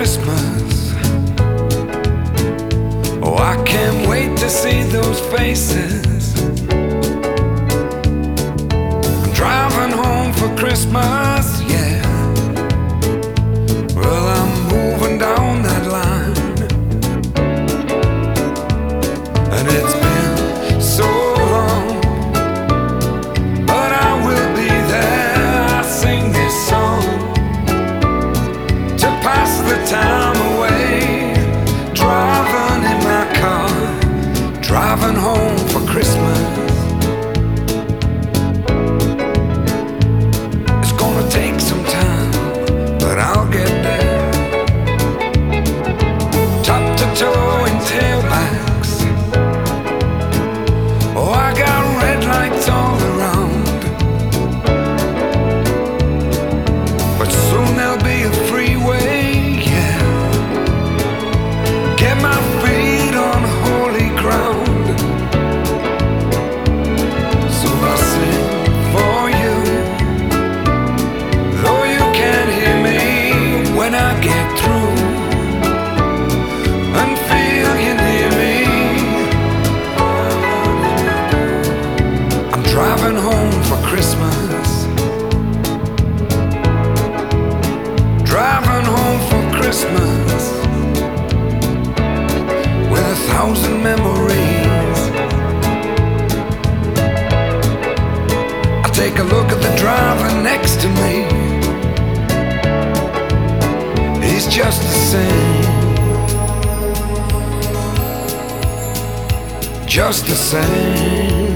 Christmas. Oh, I can't wait to see those faces. summertime. i'm driving home for Christmas. Driving home for Christmas with a thousand memories. I take a look at the driver next to me just the same. Just the same.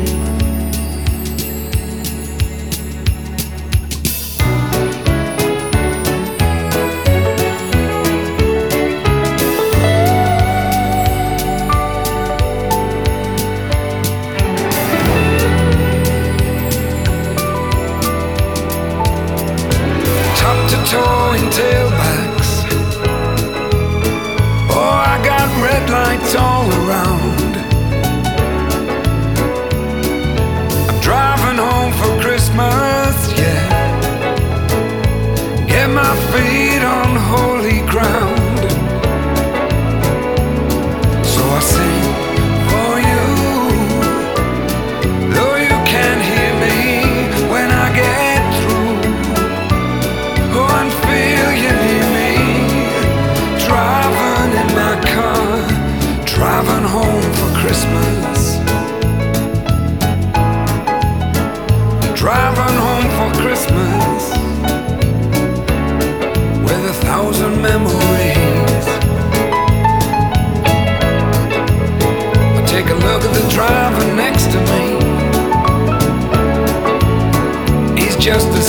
memories. I take a look at the driver next to me. He's just a